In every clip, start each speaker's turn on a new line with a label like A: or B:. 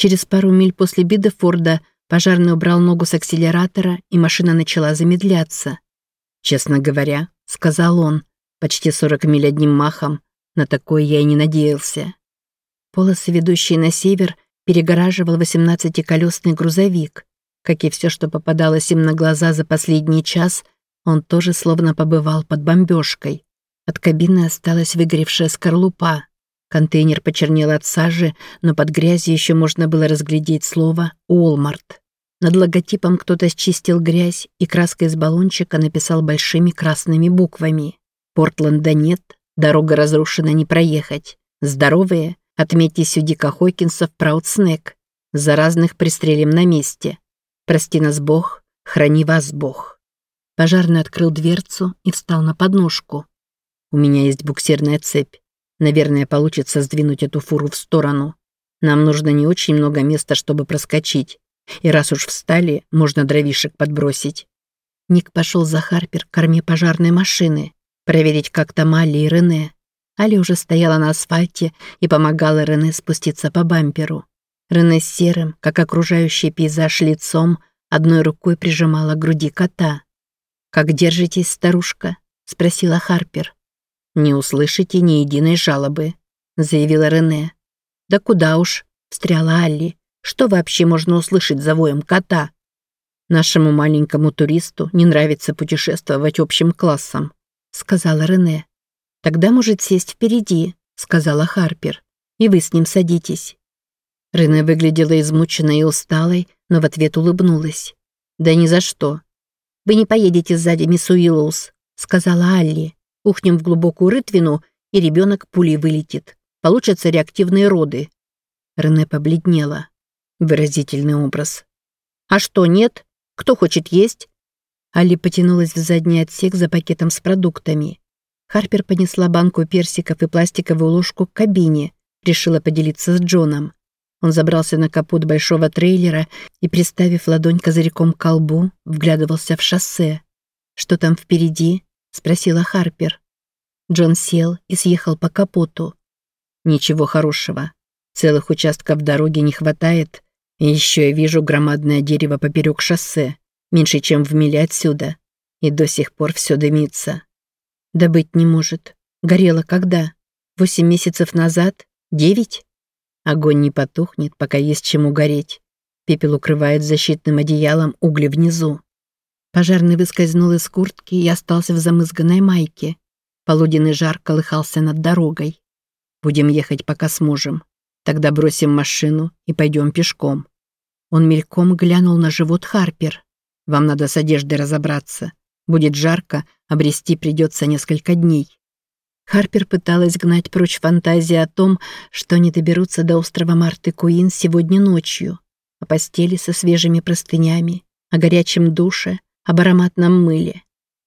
A: Через пару миль после Бидефорда пожарный убрал ногу с акселератора, и машина начала замедляться. «Честно говоря», — сказал он, — «почти 40 миль одним махом. На такое я и не надеялся». Полосы, ведущие на север, перегораживал 18-колесный грузовик. Как и все, что попадалось им на глаза за последний час, он тоже словно побывал под бомбежкой. От кабины осталась выгоревшая скорлупа. Контейнер почернел от сажи, но под грязью еще можно было разглядеть слово «Уолмарт». Над логотипом кто-то счистил грязь и краской из баллончика написал большими красными буквами. «Портленда нет, дорога разрушена, не проехать. Здоровые, отметьтесь у Дика Хокинса в Праудснек. Заразных пристрелим на месте. Прости нас Бог, храни вас Бог». Пожарный открыл дверцу и встал на подножку. «У меня есть буксирная цепь. Наверное, получится сдвинуть эту фуру в сторону. Нам нужно не очень много места, чтобы проскочить. И раз уж встали, можно дровишек подбросить». Ник пошел за Харпер к корме пожарной машины, проверить, как там Али и Рене. Али уже стояла на асфальте и помогала Рене спуститься по бамперу. Рене с серым, как окружающий пейзаж лицом, одной рукой прижимала к груди кота. «Как держитесь, старушка?» — спросила Харпер. «Не услышите ни единой жалобы», — заявила Рене. «Да куда уж», — встряла Алли. «Что вообще можно услышать за воем кота?» «Нашему маленькому туристу не нравится путешествовать общим классом», — сказала Рене. «Тогда может сесть впереди», — сказала Харпер. «И вы с ним садитесь». Рене выглядела измученной и усталой, но в ответ улыбнулась. «Да ни за что. «Вы не поедете сзади, мисс Уиллоус», — сказала Алли. «Ухнем в глубокую рытвину, и ребенок пулей вылетит. Получатся реактивные роды». Рене побледнела. Выразительный образ. «А что, нет? Кто хочет есть?» Алли потянулась в задний отсек за пакетом с продуктами. Харпер понесла банку персиков и пластиковую ложку к кабине, решила поделиться с Джоном. Он забрался на капот большого трейлера и, приставив ладонь козырьком к колбу, вглядывался в шоссе. «Что там впереди?» — спросила Харпер. Джон сел и съехал по капоту. «Ничего хорошего. Целых участков дороги не хватает. И еще я вижу громадное дерево поперек шоссе, меньше, чем в миле отсюда. И до сих пор все дымится. Да быть не может. Горело когда? Восемь месяцев назад? Девять?» Огонь не потухнет, пока есть чему гореть. Пепел укрывает защитным одеялом угли внизу. Пожарный выскользнул из куртки и остался в замызганной майке. Полуденный жар колыхался над дорогой. «Будем ехать, пока сможем. Тогда бросим машину и пойдем пешком». Он мельком глянул на живот Харпер. «Вам надо с одеждой разобраться. Будет жарко, обрести придется несколько дней». Харпер пыталась гнать прочь фантазии о том, что они доберутся до острова Марты Куин сегодня ночью, о постели со свежими простынями, о горячем душе, об ароматном мыле.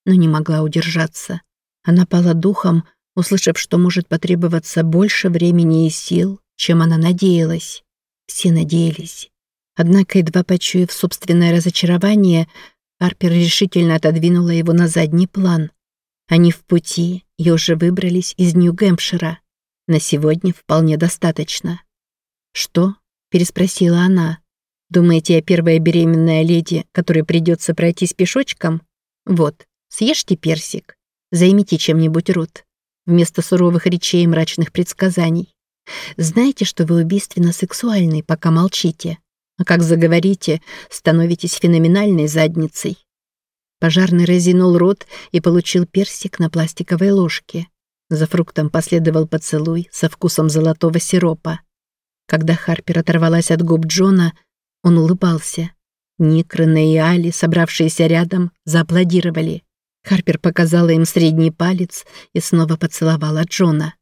A: Но не могла удержаться. Она пала духом, услышав, что может потребоваться больше времени и сил, чем она надеялась. Все надеялись. Однако, едва почуяв собственное разочарование, Харпер решительно отодвинула его на задний план. Они в пути, и уже выбрались из Нью-Гэмпшира. На сегодня вполне достаточно. «Что?» — переспросила она. «Думаете, я первая беременная леди, которой придется пройтись пешочком? Вот, съешьте персик, займите чем-нибудь рот, вместо суровых речей и мрачных предсказаний. Знаете, что вы убийственно сексуальны, пока молчите, а как заговорите, становитесь феноменальной задницей. Пожарный разинул рот и получил персик на пластиковой ложке. За фруктом последовал поцелуй со вкусом золотого сиропа. Когда Харпер оторвалась от губ Джона, он улыбался. Ник, Рене и Али, собравшиеся рядом, зааплодировали. Харпер показала им средний палец и снова поцеловала Джона.